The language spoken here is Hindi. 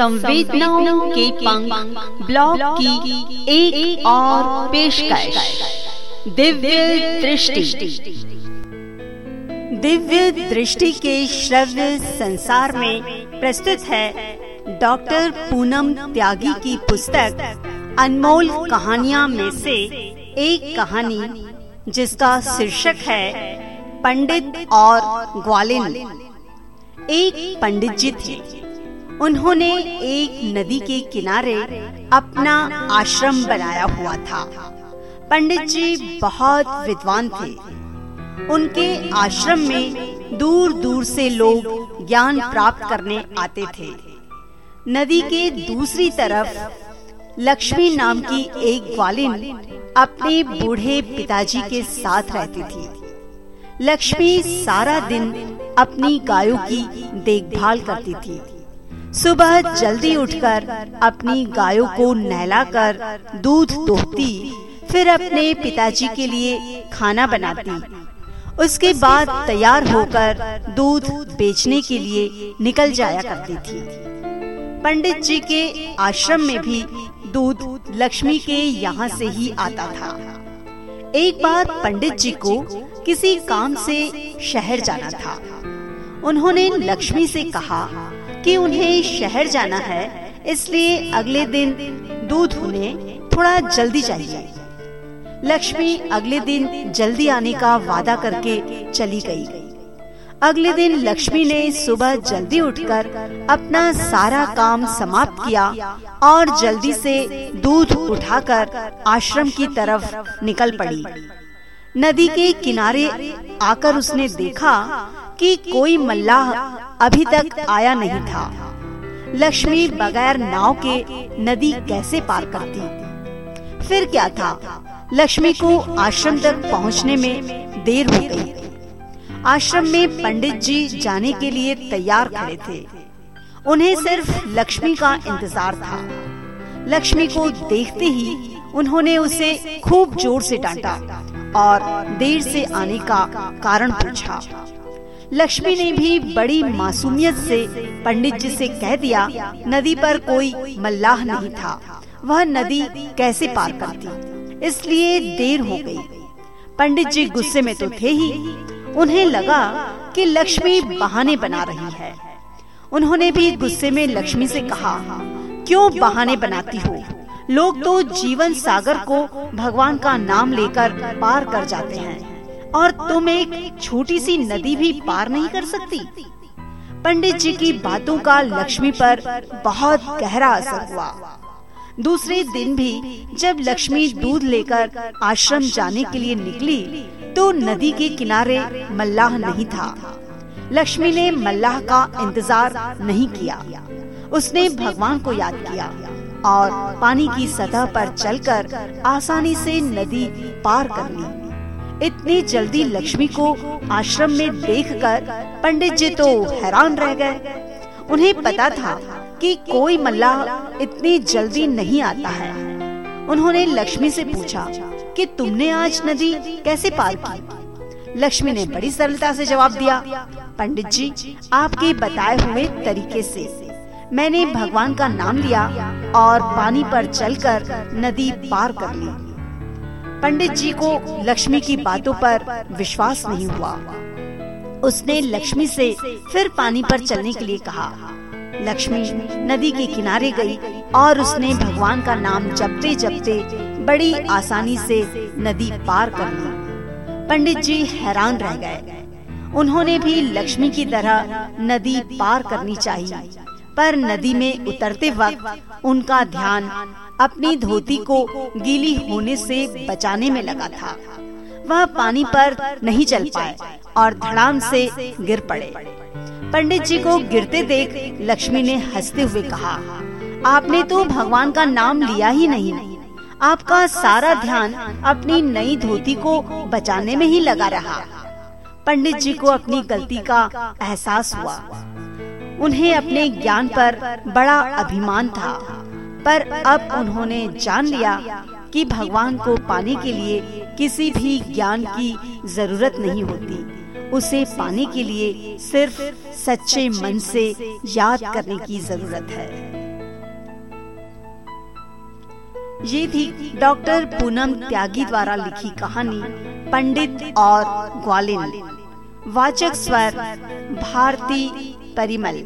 संवेदनाओं के पंख ब्लॉग की एक, एक और पेशकश। दिव्य दृष्टि। दिव्य दृष्टि के श्रव्य संसार में प्रस्तुत है डॉक्टर पूनम त्यागी की पुस्तक अनमोल कहानियाँ में से एक कहानी जिसका शीर्षक है पंडित और ग्वालिन। एक पंडित जी थे। उन्होंने एक नदी के किनारे अपना आश्रम बनाया हुआ था। पंडित जी बहुत विद्वान थे। उनके आश्रम में दूर दूर से लोग ज्ञान प्राप्त करने आते थे। नदी के दूसरी तरफ़ लक्ष्मी नाम की एक ग्वालिन अपने बूढ़े पिताजी के साथ रहती थी। लक्ष्मी सारा दिन अपनी गायों की देखभाल करती थी। सुबह जल्दी उठकर अपनी गायों को नहलाकर दूध दोहती फिर अपने पिताजी के लिए खाना बनाती। उसके बाद तैयार होकर दूध बेचने के लिए निकल जाया करती थी। पंडित जी के आश्रम में भी दूध लक्ष्मी के यहाँ से ही आता था। एक बार पंडित जी को किसी काम से शहर जाना था। उन्होंने लक्ष्मी से कहा कि उन्हें शहर जाना है, इसलिए अगले दिन दूध उन्हें थोड़ा जल्दी चाहिए लक्ष्मी अगले दिन जल्दी आने का वादा करके चली गई। अगले दिन लक्ष्मी ने सुबह जल्दी उठकर अपना सारा काम समाप्त किया और जल्दी से दूध उठाकर आश्रम की तरफ़ निकल पड़ी नदी के किनारे आकर उसने देखा कि कोई मल्लाह अभी तक आया नहीं था। लक्ष्मी बगैर नाव के नदी कैसे पार करती? फिर क्या था? लक्ष्मी को आश्रम तक पहुँचने में देर हो गई। आश्रम में पंडित जी जाने के लिए तैयार खड़े थे। उन्हें सिर्फ़ लक्ष्मी का इंतज़ार था। लक्ष्मी को देखते ही उन्होंने उसे खूब ज़ोर से डांटा और देर से आने का कारण पूछा। लक्ष्मी ने भी बड़ी मासूमियत से पंडित जी से कह दिया, नदी पर कोई मल्लाह नहीं था। वह नदी कैसे पार करती? इसलिए देर हो गई। पंडित जी गुस्से में तो थे ही। उन्हें लगा कि लक्ष्मी बहाने बना रही है। उन्होंने भी गुस्से में लक्ष्मी से कहा, क्यों बहाने बनाती हो? लोग तो जीवन सागर को भगवान का नाम लेकर पार कर जाते हैं। और तुम एक छोटी सी नदी भी पार नहीं कर सकती। पंडित जी की बातों का लक्ष्मी पर बहुत गहरा असर हुआ। दूसरे दिन भी जब लक्ष्मी दूध लेकर आश्रम जाने के लिए निकली तो नदी के किनारे मल्लाह नहीं था। लक्ष्मी ने मल्लाह का इंतज़ार नहीं किया। उसने भगवान को याद किया और पानी की सतह पर चलकर आसानी से नदी पार कर ली। इतनी जल्दी लक्ष्मी को आश्रम में देखकर पंडित जी तो हैरान रह गए। उन्हें पता था कि कोई मल्लाह इतनी जल्दी नहीं आता है। उन्होंने लक्ष्मी से पूछा कि तुमने आज नदी कैसे पार की? लक्ष्मी ने बड़ी सरलता से जवाब दिया, पंडित जी, आपके बताए हुए तरीके से। मैंने भगवान का नाम लिया और पानी पर चलकर नदी पार कर ली। पंडित जी को लक्ष्मी की बातों पर विश्वास नहीं हुआ। उसने लक्ष्मी से फिर पानी पर चलने के लिए कहा। लक्ष्मी नदी के किनारे गई और उसने भगवान का नाम जपते जपते बड़ी आसानी से नदी पार कर ली। पंडित जी हैरान रह गए। उन्होंने भी लक्ष्मी की तरह नदी पार करनी चाहिए। पर नदी में उतरते वक्त उनका ध्यान अपनी धोती को गीली होने से बचाने में लगा था। वह पानी पर नहीं चल पाए और धड़ाम से गिर पड़े। पंडित जी को गिरते देख लक्ष्मी ने हँसते हुए कहा आपने तो भगवान का नाम लिया ही नहीं। आपका सारा ध्यान अपनी नई धोती को बचाने में ही लगा रहा। पंडित जी को अपनी गलती का एहसास हुआ। उन्हें अपने ज्ञान पर बड़ा अभिमान था। पर अब उन्होंने जान लिया कि भगवान को पाने के लिए किसी भी ज्ञान की ज़रूरत नहीं होती। उसे पाने के लिए सिर्फ़ सच्चे मन से याद करने की ज़रूरत है। ये थी डॉक्टर पूनम त्यागी द्वारा लिखी कहानी, पंडित और ग्वालिन। वाचक स्वर, भारती परिमल।